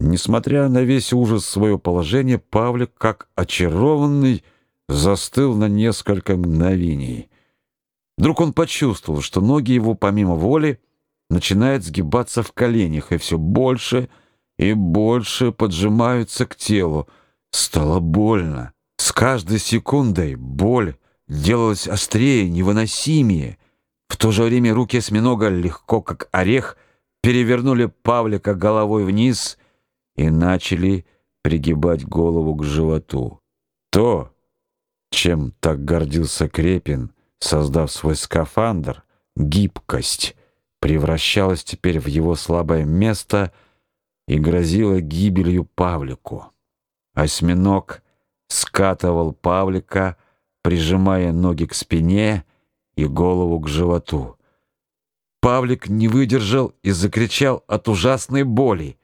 Несмотря на весь ужас своего положения, Павлик, как очарованный, застыл на несколько мгновений. Вдруг он почувствовал, что ноги его помимо воли начинают сгибаться в коленях и все больше и больше поджимаются к телу. Стало больно. С каждой секундой боль делалась острее, невыносимее. В то же время руки осьминога легко, как орех, перевернули Павлика головой вниз и начали пригибать голову к животу. То, чем так гордился Крепин, создав свой скафандр, гибкость, превращалась теперь в его слабое место и грозила гибелью Павлику. Осьминог скатывал Павлика, прижимая ноги к спине и голову к животу. Павлик не выдержал и закричал от ужасной боли.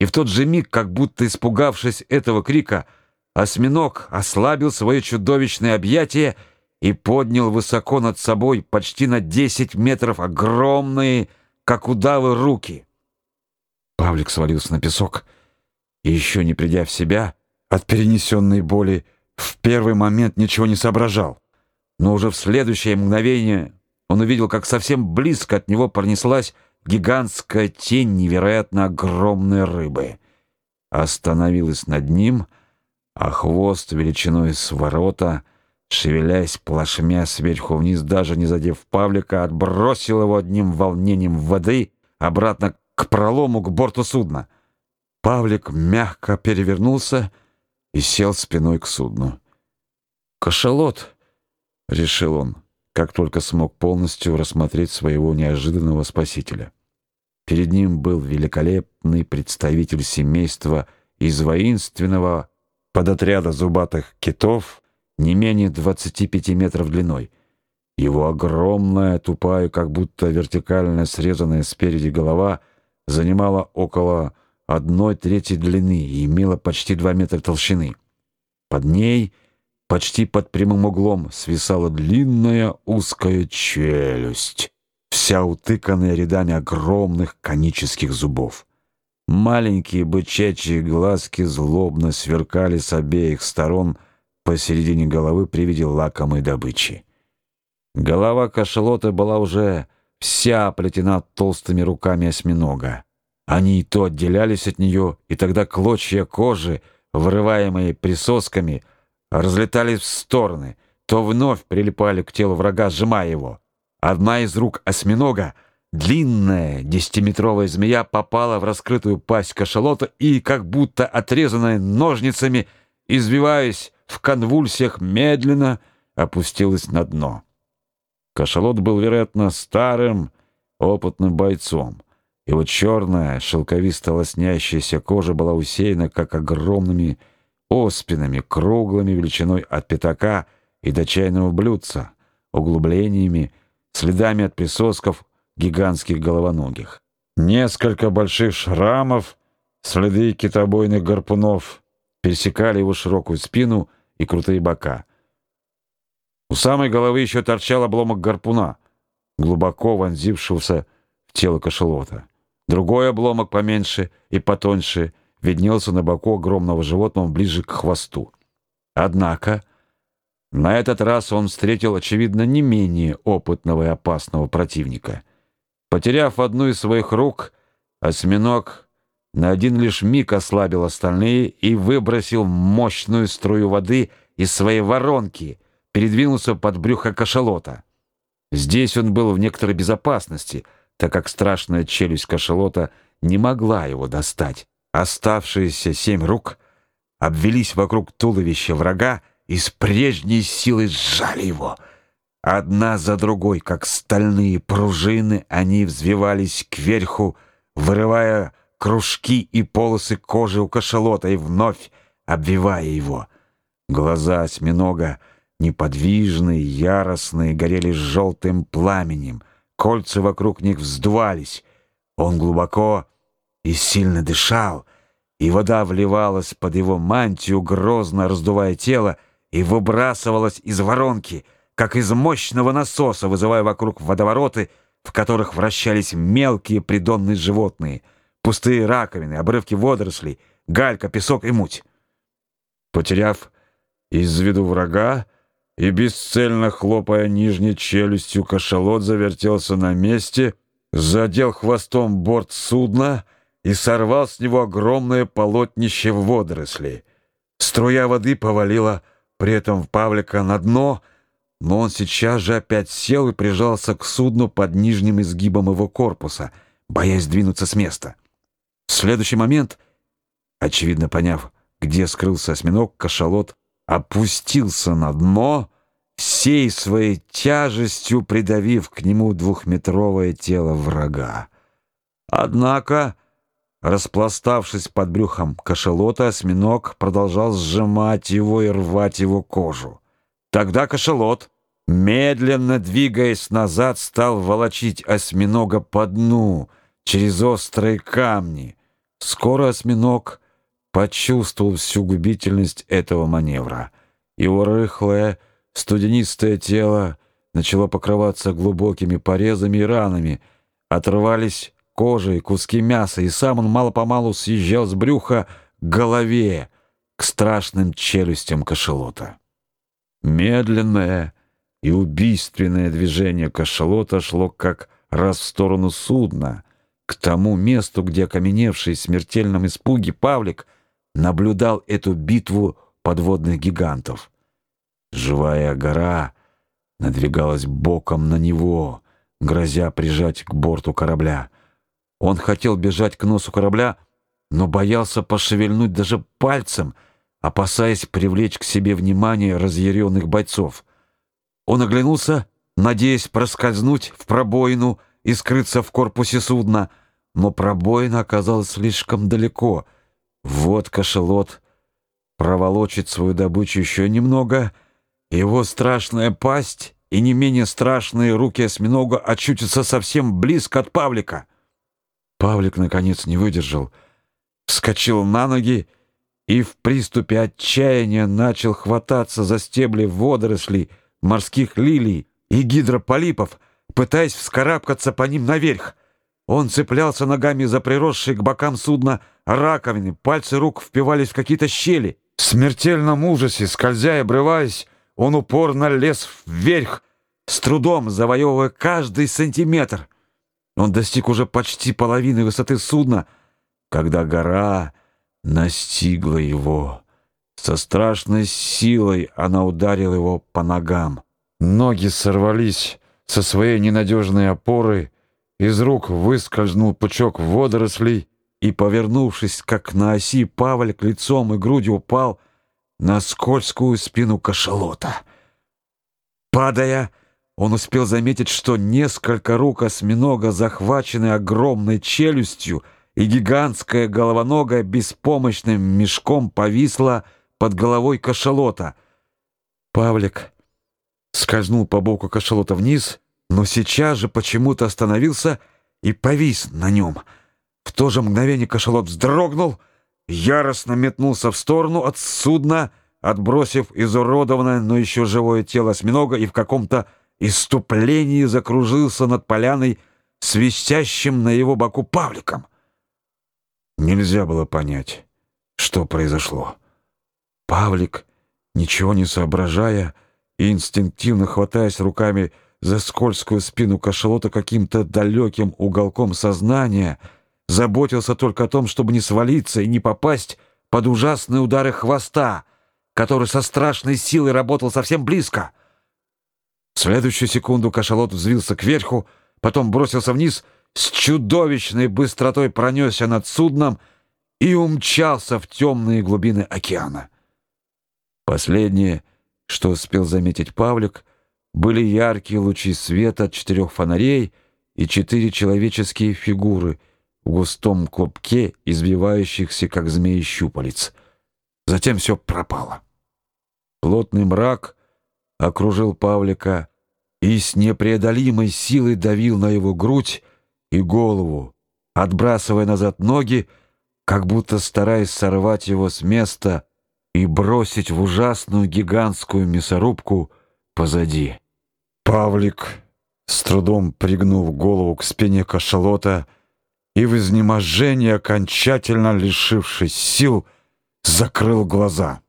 И в тот же миг, как будто испугавшись этого крика, осьминог ослабил свое чудовищное объятие и поднял высоко над собой почти на 10 метров огромные, как удавы, руки. Павлик свалился на песок и еще не придя в себя от перенесенной боли, в первый момент ничего не соображал. Но уже в следующее мгновение он увидел, как совсем близко от него пронеслась гигантская тень невероятно огромной рыбы. Остановилась над ним, а хвост величиной с ворота, шевелясь плашмя сверху вниз, даже не задев Павлика, отбросил его одним волнением воды обратно к пролому к борту судна. Павлик мягко перевернулся и сел спиной к судну. «Кашалот!» — решил он как только смог полностью рассмотреть своего неожиданного спасителя. Перед ним был великолепный представитель семейства из воинственного подотряда зубатых китов не менее 25 метров длиной. Его огромная, тупая, как будто вертикально срезанная спереди голова занимала около одной трети длины и имела почти 2 метра толщины. Под ней — Почти под прямым углом свисала длинная узкая челюсть, вся утыканная рядами огромных конических зубов. Маленькие бычачьи глазки злобно сверкали с обеих сторон посередине головы при виде лакомой добычи. Голова кашалота была уже вся оплетена толстыми руками осьминога. Они и то отделялись от нее, и тогда клочья кожи, вырываемые присосками, разлетались в стороны, то вновь прилипали к телу врага, сжимая его. Одна из рук осьминога, длинная десятиметровая змея, попала в раскрытую пасть кашалота и, как будто отрезанная ножницами, извиваясь в конвульсиях, медленно опустилась на дно. Кашалот был, вероятно, старым, опытным бойцом. Его черная, шелковисто-лоснящаяся кожа была усеяна, как огромными оспинами, круглыми величиной от пятака и до чайного блюдца, углублениями, следами от присосков гигантских головоногих. Несколько больших шрамов, следы китобойных гарпунов пересекали его широкую спину и крутые бока. У самой головы еще торчал обломок гарпуна, глубоко вонзившегося в тело кашалота. Другой обломок поменьше и потоньше — виднелся на боку огромного животного ближе к хвосту. Однако на этот раз он встретил, очевидно, не менее опытного и опасного противника. Потеряв одну из своих рук, осьминог на один лишь миг ослабил остальные и выбросил мощную струю воды из своей воронки, передвинулся под брюхо кашалота. Здесь он был в некоторой безопасности, так как страшная челюсть кашалота не могла его достать. Оставшиеся семь рук обвелись вокруг туловища врага и с прежней силой сжали его. Одна за другой, как стальные пружины, они взвивались кверху, вырывая кружки и полосы кожи у кашалота и вновь обвивая его. Глаза осьминога, неподвижные, яростные, горели желтым пламенем. Кольца вокруг них вздувались. Он глубоко и сильно дышал, и вода вливалась под его мантию, грозно раздувая тело, и выбрасывалась из воронки, как из мощного насоса, вызывая вокруг водовороты, в которых вращались мелкие придонные животные. пустые раковины, обрывки водорослей, галька, песок и муть. Потеряв из виду врага и бесцельно хлопая нижней челюстью, кашалот завертелся на месте, задел хвостом борт судна и сорвал с него огромное полотнище водорослей. Струя воды повалила при этом Павлика на дно, но он сейчас же опять сел и прижался к судну под нижним изгибом его корпуса, боясь двинуться с места. В следующий момент, очевидно поняв, где скрылся осьминог, кашалот опустился на дно, всей своей тяжестью придавив к нему двухметровое тело врага. Однако, распластавшись под брюхом кашалота, осьминог продолжал сжимать его и рвать его кожу. Тогда кашалот, медленно двигаясь назад, стал волочить осьминога по дну через острые камни. Скоро осьминог почувствовал всю губительность этого маневра. Его рыхлое, студенистое тело начало покрываться глубокими порезами и ранами, отрывались кожа и куски мяса, и сам он мало-помалу съезжал с брюха к голове, к страшным челюстям кашалота. Медленное и убийственное движение кашалота шло как раз в сторону судна, к тому месту, где окаменевший в смертельном испуге Павлик — наблюдал эту битву подводных гигантов. Живая гора надвигалась боком на него, грозя прижать к борту корабля. Он хотел бежать к носу корабля, но боялся пошевельнуть даже пальцем, опасаясь привлечь к себе внимание разъяренных бойцов. Он оглянулся, надеясь проскользнуть в пробоину и скрыться в корпусе судна, но пробоина оказалась слишком далеко — вот кошелот проволочит свою добычу еще немного, его страшная пасть и не менее страшные руки осьминога очутятся совсем близко от Павлика. Павлик, наконец, не выдержал, вскочил на ноги и в приступе отчаяния начал хвататься за стебли водорослей, морских лилий и гидрополипов, пытаясь вскарабкаться по ним наверх. Он цеплялся ногами за приросшие к бокам судна раковины, пальцы рук впивались в какие-то щели. В смертельном ужасе, скользя и обрываясь, он упорно лез вверх, с трудом завоевывая каждый сантиметр. Он достиг уже почти половины высоты судна, когда гора настигла его. Со страшной силой она ударила его по ногам. Ноги сорвались со своей ненадежной опоры, из рук выскользнул пучок водорослей, и, повернувшись, как на оси, Павлик лицом и грудью упал на скользкую спину кашалота. Падая, он успел заметить, что несколько рук осьминога захвачены огромной челюстью, и гигантская головоногая беспомощным мешком повисла под головой кашалота. Павлик скользнул по боку кашалота вниз — но сейчас же почему-то остановился и повис на нем. В то же мгновение кашалот вздрогнул, яростно метнулся в сторону от судна, отбросив изуродованное, но еще живое тело осьминога и в каком-то иступлении закружился над поляной, свистящим на его боку Павликом. Нельзя было понять, что произошло. Павлик, ничего не соображая и инстинктивно хватаясь руками за скользкую спину кашалота каким-то далеким уголком сознания, заботился только о том, чтобы не свалиться и не попасть под ужасные удары хвоста, который со страшной силой работал совсем близко. В следующую секунду кашалот взвился кверху, потом бросился вниз, с чудовищной быстротой пронесся над судном и умчался в темные глубины океана. Последнее, что успел заметить Павлик — были яркие лучи света от четырех фонарей и четыре человеческие фигуры в густом клубке, избивающихся, как змеи щупалец. Затем все пропало. Плотный мрак окружил Павлика и с непреодолимой силой давил на его грудь и голову, отбрасывая назад ноги, как будто стараясь сорвать его с места и бросить в ужасную гигантскую мясорубку — позади. Павлик, с трудом пригнув голову к спине кашалота и в изнеможении, окончательно лишившись сил, закрыл глаза.